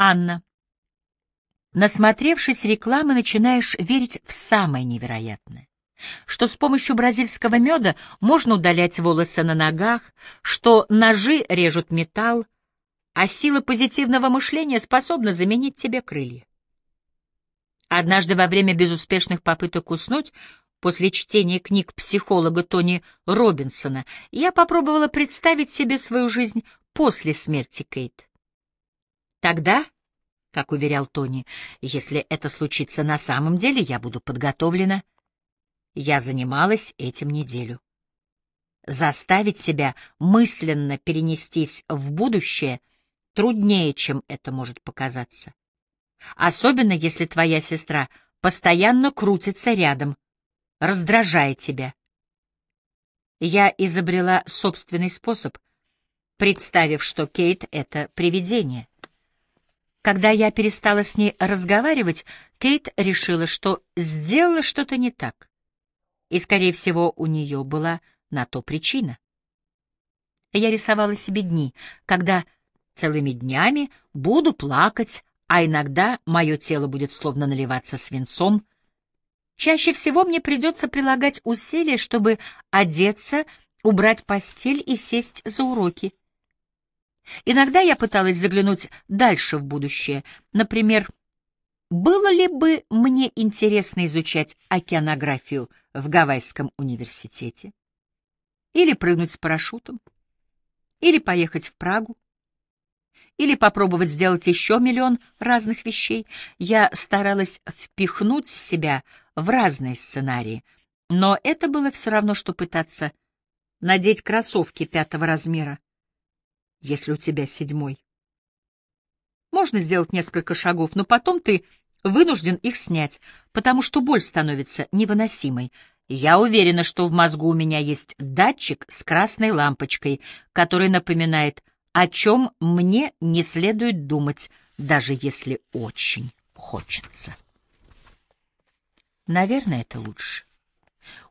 Анна. Насмотревшись рекламы, начинаешь верить в самое невероятное. Что с помощью бразильского меда можно удалять волосы на ногах, что ножи режут металл, а сила позитивного мышления способна заменить тебе крылья. Однажды во время безуспешных попыток уснуть, после чтения книг психолога Тони Робинсона, я попробовала представить себе свою жизнь после смерти Кейт. Тогда, как уверял Тони, если это случится на самом деле, я буду подготовлена. Я занималась этим неделю. Заставить себя мысленно перенестись в будущее труднее, чем это может показаться. Особенно если твоя сестра постоянно крутится рядом, раздражая тебя. Я изобрела собственный способ, представив, что Кейт — это привидение. Когда я перестала с ней разговаривать, Кейт решила, что сделала что-то не так. И, скорее всего, у нее была на то причина. Я рисовала себе дни, когда целыми днями буду плакать а иногда мое тело будет словно наливаться свинцом. Чаще всего мне придется прилагать усилия, чтобы одеться, убрать постель и сесть за уроки. Иногда я пыталась заглянуть дальше в будущее. Например, было ли бы мне интересно изучать океанографию в Гавайском университете? Или прыгнуть с парашютом? Или поехать в Прагу? или попробовать сделать еще миллион разных вещей. Я старалась впихнуть себя в разные сценарии, но это было все равно, что пытаться надеть кроссовки пятого размера, если у тебя седьмой. Можно сделать несколько шагов, но потом ты вынужден их снять, потому что боль становится невыносимой. Я уверена, что в мозгу у меня есть датчик с красной лампочкой, который напоминает о чем мне не следует думать, даже если очень хочется. Наверное, это лучше.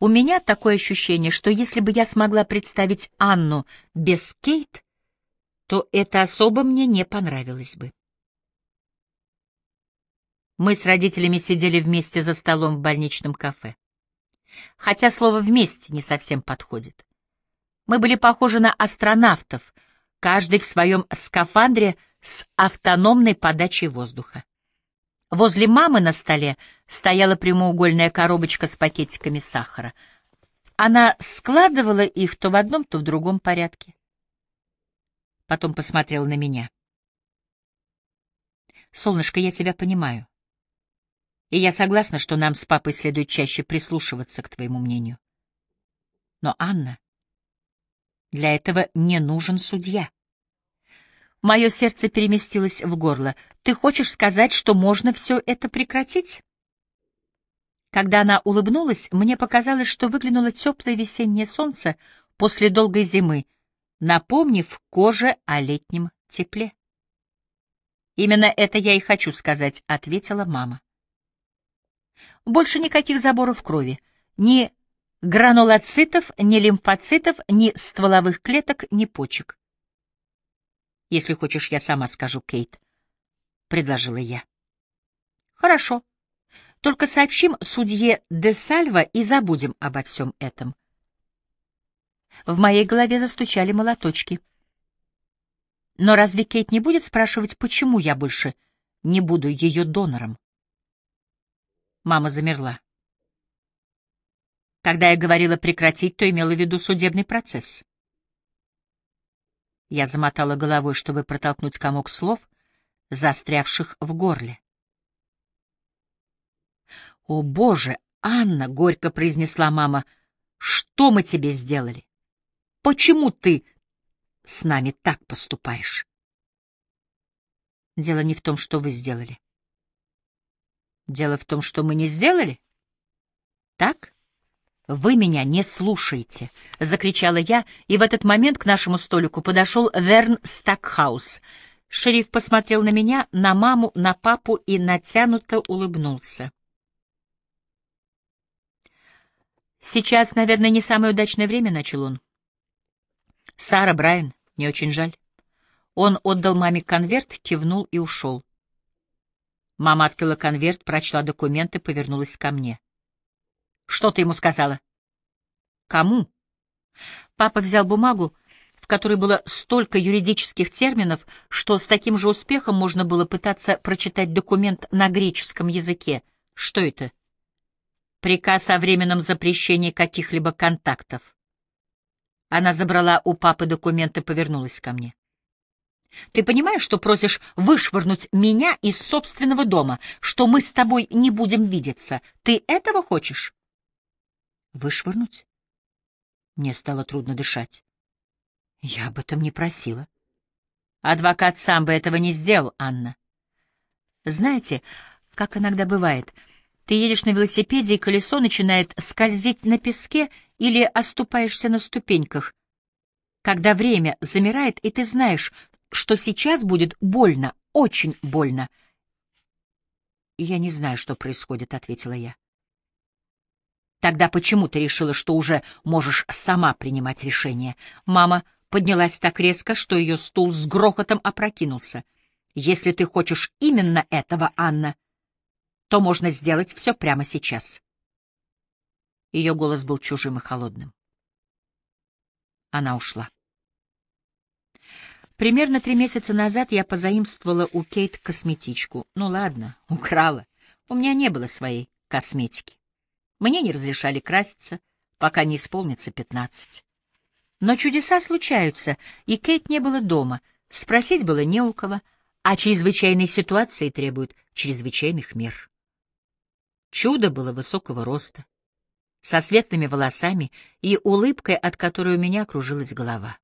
У меня такое ощущение, что если бы я смогла представить Анну без Кейт, то это особо мне не понравилось бы. Мы с родителями сидели вместе за столом в больничном кафе. Хотя слово «вместе» не совсем подходит. Мы были похожи на астронавтов, каждый в своем скафандре с автономной подачей воздуха. Возле мамы на столе стояла прямоугольная коробочка с пакетиками сахара. Она складывала их то в одном, то в другом порядке. Потом посмотрела на меня. «Солнышко, я тебя понимаю. И я согласна, что нам с папой следует чаще прислушиваться к твоему мнению. Но, Анна, для этого не нужен судья. Мое сердце переместилось в горло. Ты хочешь сказать, что можно все это прекратить? Когда она улыбнулась, мне показалось, что выглянуло теплое весеннее солнце после долгой зимы, напомнив коже о летнем тепле. «Именно это я и хочу сказать», — ответила мама. «Больше никаких заборов крови, ни гранулоцитов, ни лимфоцитов, ни стволовых клеток, ни почек. Если хочешь, я сама скажу, Кейт, — предложила я. Хорошо. Только сообщим судье де Сальва и забудем обо всем этом. В моей голове застучали молоточки. Но разве Кейт не будет спрашивать, почему я больше не буду ее донором? Мама замерла. Когда я говорила прекратить, то имела в виду судебный процесс. Я замотала головой, чтобы протолкнуть комок слов, застрявших в горле. «О, Боже, Анна!» — горько произнесла мама. «Что мы тебе сделали? Почему ты с нами так поступаешь?» «Дело не в том, что вы сделали. Дело в том, что мы не сделали? Так?» «Вы меня не слушаете!» — закричала я, и в этот момент к нашему столику подошел Верн Стакхаус. Шериф посмотрел на меня, на маму, на папу и натянуто улыбнулся. «Сейчас, наверное, не самое удачное время», — начал он. «Сара, Брайан, мне очень жаль». Он отдал маме конверт, кивнул и ушел. Мама открыла конверт, прочла документы, повернулась ко мне. «Что ты ему сказала?» «Кому?» Папа взял бумагу, в которой было столько юридических терминов, что с таким же успехом можно было пытаться прочитать документ на греческом языке. Что это? Приказ о временном запрещении каких-либо контактов. Она забрала у папы документы и повернулась ко мне. Ты понимаешь, что просишь вышвырнуть меня из собственного дома, что мы с тобой не будем видеться? Ты этого хочешь? Вышвырнуть? Мне стало трудно дышать. Я об этом не просила. Адвокат сам бы этого не сделал, Анна. Знаете, как иногда бывает, ты едешь на велосипеде, и колесо начинает скользить на песке или оступаешься на ступеньках. Когда время замирает, и ты знаешь, что сейчас будет больно, очень больно. «Я не знаю, что происходит», — ответила я. «Тогда почему ты решила, что уже можешь сама принимать решение?» Мама поднялась так резко, что ее стул с грохотом опрокинулся. «Если ты хочешь именно этого, Анна, то можно сделать все прямо сейчас». Ее голос был чужим и холодным. Она ушла. Примерно три месяца назад я позаимствовала у Кейт косметичку. Ну ладно, украла. У меня не было своей косметики. Мне не разрешали краситься, пока не исполнится пятнадцать. Но чудеса случаются, и Кейт не было дома, спросить было не у кого, а чрезвычайные ситуации требуют чрезвычайных мер. Чудо было высокого роста, со светлыми волосами и улыбкой, от которой у меня кружилась голова.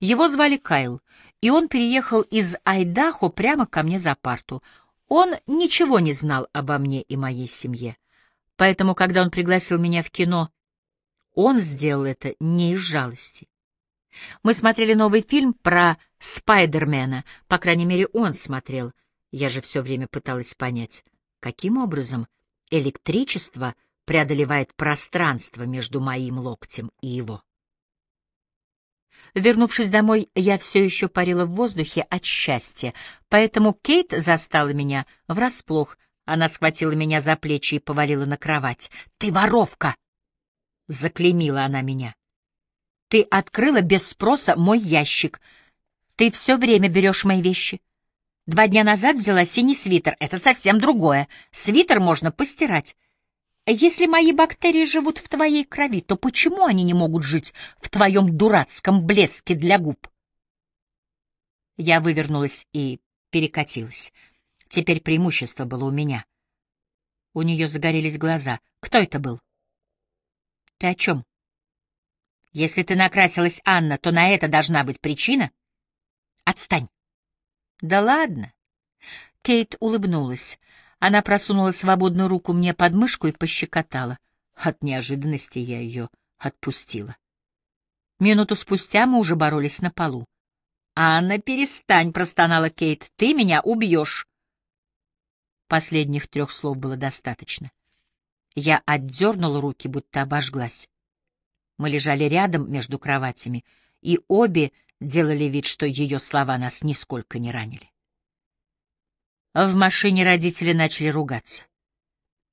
Его звали Кайл, и он переехал из Айдахо прямо ко мне за парту. Он ничего не знал обо мне и моей семье. Поэтому, когда он пригласил меня в кино, он сделал это не из жалости. Мы смотрели новый фильм про Спайдермена, по крайней мере, он смотрел. Я же все время пыталась понять, каким образом электричество преодолевает пространство между моим локтем и его. Вернувшись домой, я все еще парила в воздухе от счастья, поэтому Кейт застала меня врасплох. Она схватила меня за плечи и повалила на кровать. «Ты воровка!» — заклеймила она меня. «Ты открыла без спроса мой ящик. Ты все время берешь мои вещи. Два дня назад взяла синий свитер. Это совсем другое. Свитер можно постирать. Если мои бактерии живут в твоей крови, то почему они не могут жить в твоем дурацком блеске для губ? Я вывернулась и перекатилась. Теперь преимущество было у меня. У нее загорелись глаза. Кто это был? Ты о чем? Если ты накрасилась, Анна, то на это должна быть причина. Отстань. Да ладно. Кейт улыбнулась. Она просунула свободную руку мне под мышку и пощекотала. От неожиданности я ее отпустила. Минуту спустя мы уже боролись на полу. «Анна, перестань!» — простонала Кейт. «Ты меня убьешь!» Последних трех слов было достаточно. Я отдернула руки, будто обожглась. Мы лежали рядом между кроватями, и обе делали вид, что ее слова нас нисколько не ранили. В машине родители начали ругаться.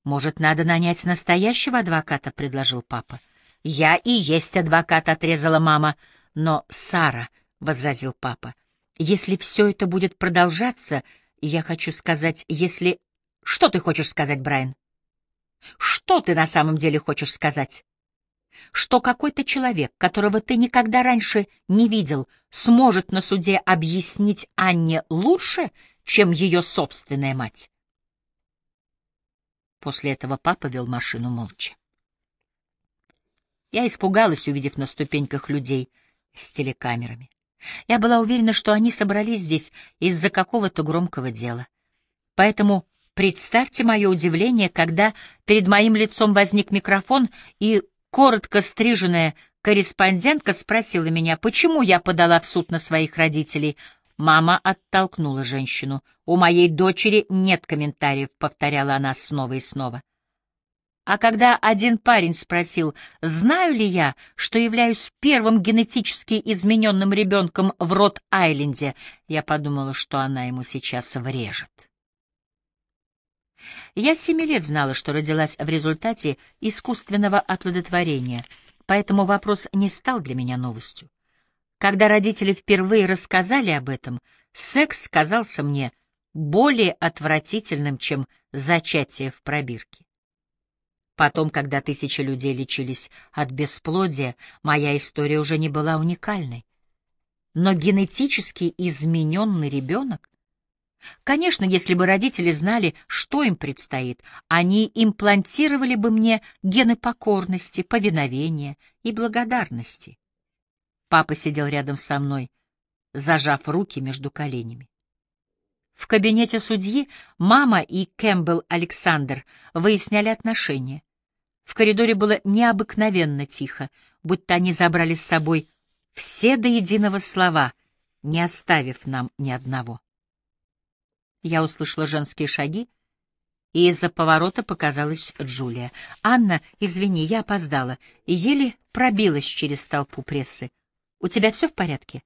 «Может, надо нанять настоящего адвоката?» — предложил папа. «Я и есть адвокат», — отрезала мама. «Но, Сара», — возразил папа, — «если все это будет продолжаться, я хочу сказать, если...» «Что ты хочешь сказать, Брайан?» «Что ты на самом деле хочешь сказать?» Что какой-то человек, которого ты никогда раньше не видел, сможет на суде объяснить Анне лучше, чем ее собственная мать. После этого папа вел машину молча. Я испугалась, увидев на ступеньках людей с телекамерами. Я была уверена, что они собрались здесь из-за какого-то громкого дела. Поэтому представьте мое удивление, когда перед моим лицом возник микрофон, и коротко стриженная корреспондентка спросила меня, почему я подала в суд на своих родителей — Мама оттолкнула женщину. «У моей дочери нет комментариев», — повторяла она снова и снова. А когда один парень спросил, знаю ли я, что являюсь первым генетически измененным ребенком в Рот-Айленде, я подумала, что она ему сейчас врежет. Я с семи лет знала, что родилась в результате искусственного оплодотворения, поэтому вопрос не стал для меня новостью. Когда родители впервые рассказали об этом, секс казался мне более отвратительным, чем зачатие в пробирке. Потом, когда тысячи людей лечились от бесплодия, моя история уже не была уникальной. Но генетически измененный ребенок Конечно, если бы родители знали, что им предстоит, они имплантировали бы мне гены покорности, повиновения и благодарности. Папа сидел рядом со мной, зажав руки между коленями. В кабинете судьи мама и Кэмпбелл Александр выясняли отношения. В коридоре было необыкновенно тихо, будто они забрали с собой все до единого слова, не оставив нам ни одного. Я услышала женские шаги, и из-за поворота показалась Джулия. «Анна, извини, я опоздала, еле пробилась через толпу прессы. У тебя все в порядке?»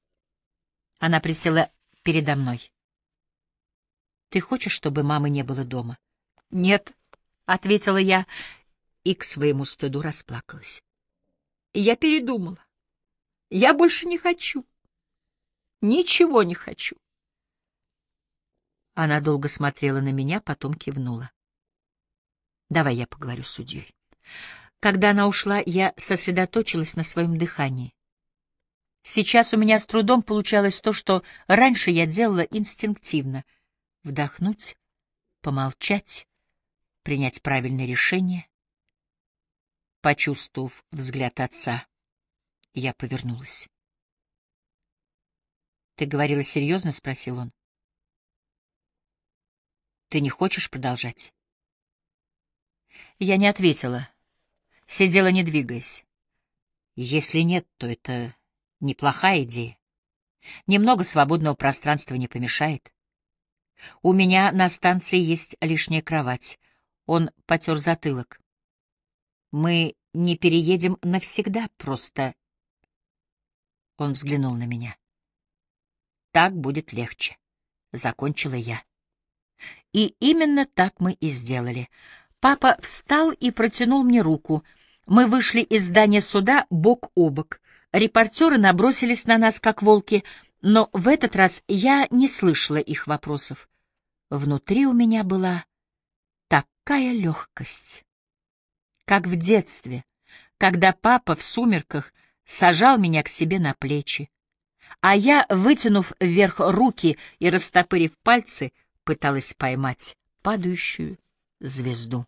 Она присела передо мной. «Ты хочешь, чтобы мамы не было дома?» «Нет», — ответила я, и к своему стыду расплакалась. «Я передумала. Я больше не хочу. Ничего не хочу». Она долго смотрела на меня, потом кивнула. «Давай я поговорю с судьей». Когда она ушла, я сосредоточилась на своем дыхании. Сейчас у меня с трудом получалось то, что раньше я делала инстинктивно — вдохнуть, помолчать, принять правильное решение. Почувствовав взгляд отца, я повернулась. «Ты говорила серьезно?» — спросил он. Ты не хочешь продолжать? Я не ответила. Сидела, не двигаясь. Если нет, то это неплохая идея. Немного свободного пространства не помешает. У меня на станции есть лишняя кровать. Он потер затылок. Мы не переедем навсегда, просто... Он взглянул на меня. Так будет легче, — закончила я. И именно так мы и сделали. Папа встал и протянул мне руку. Мы вышли из здания суда бок о бок. Репортеры набросились на нас, как волки, но в этот раз я не слышала их вопросов. Внутри у меня была такая легкость, как в детстве, когда папа в сумерках сажал меня к себе на плечи, а я, вытянув вверх руки и растопырив пальцы, пыталась поймать падающую звезду.